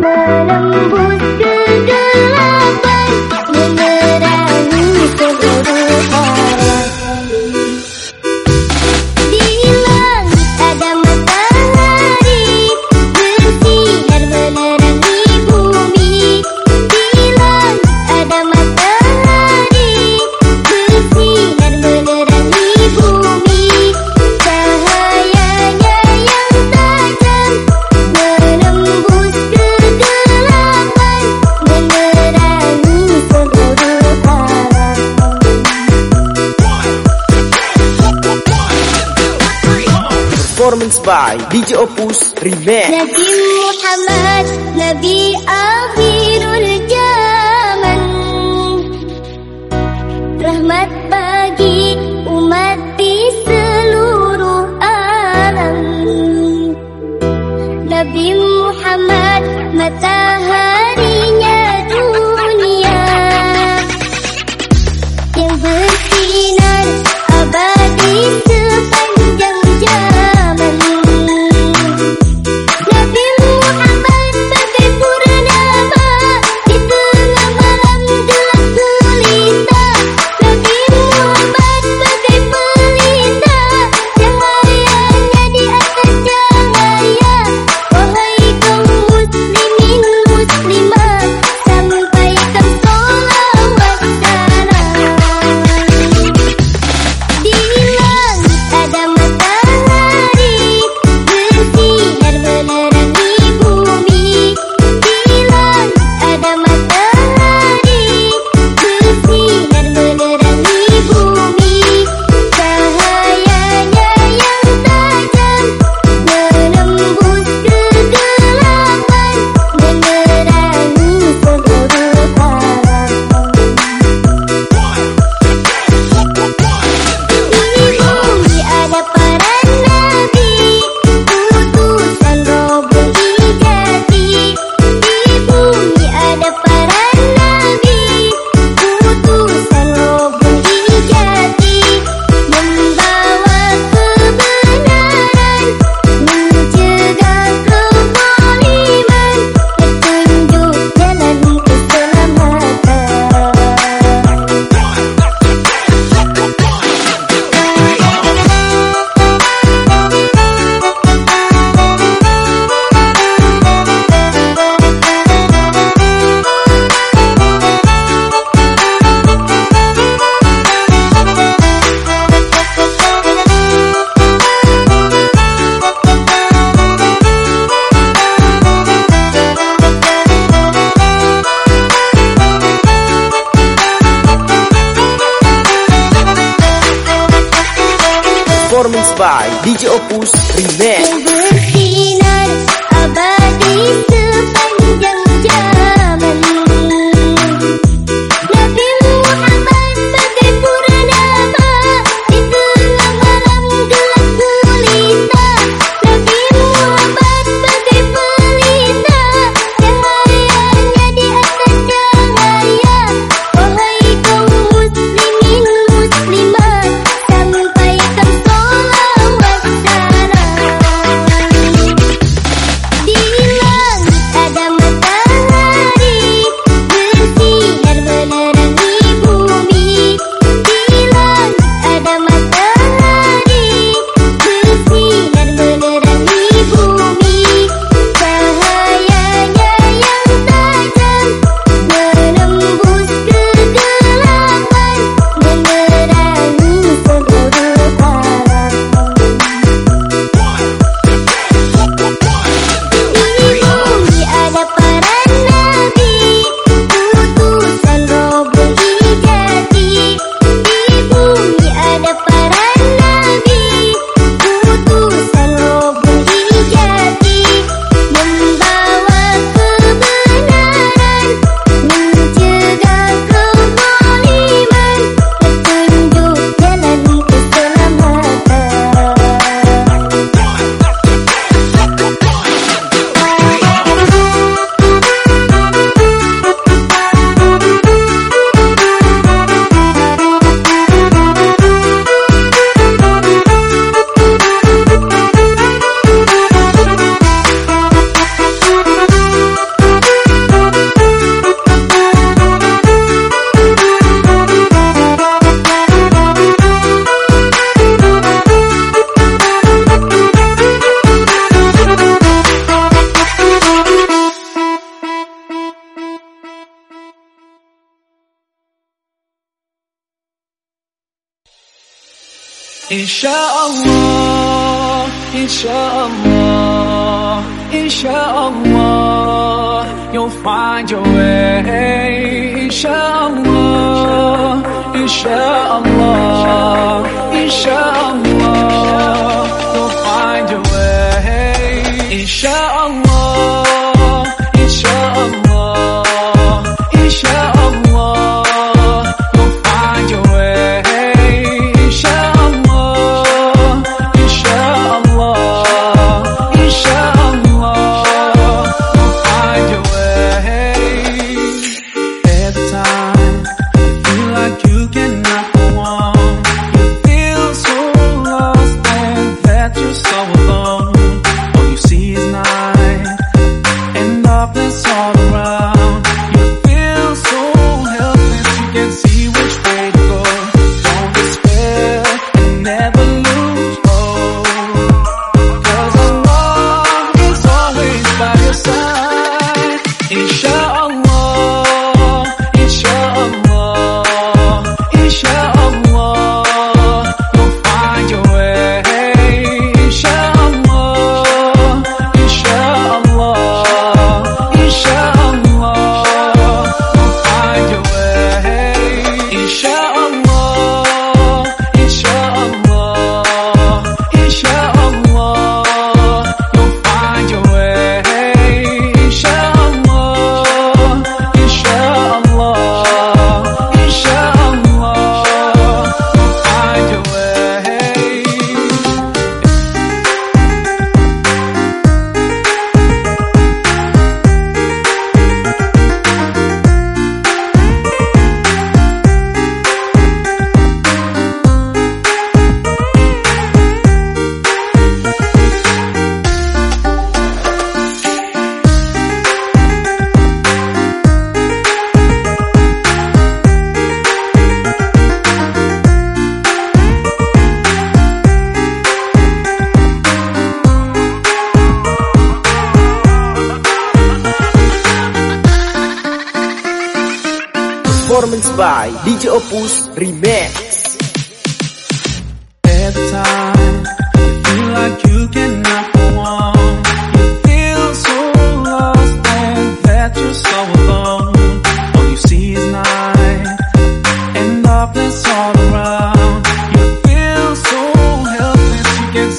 Menembus kegelapan mixed by DJ Opus Remix. Nabi Muhammad Nabi Abi DJ Opus 一生我，一生我，一生我，有花就为一生我，一生我，一生 you'll find way. DJ Opus Remix. You feel like you cannot go on You feel so lost and that you're so alone. All you see is night and darkness all around. You feel so helpless, you can't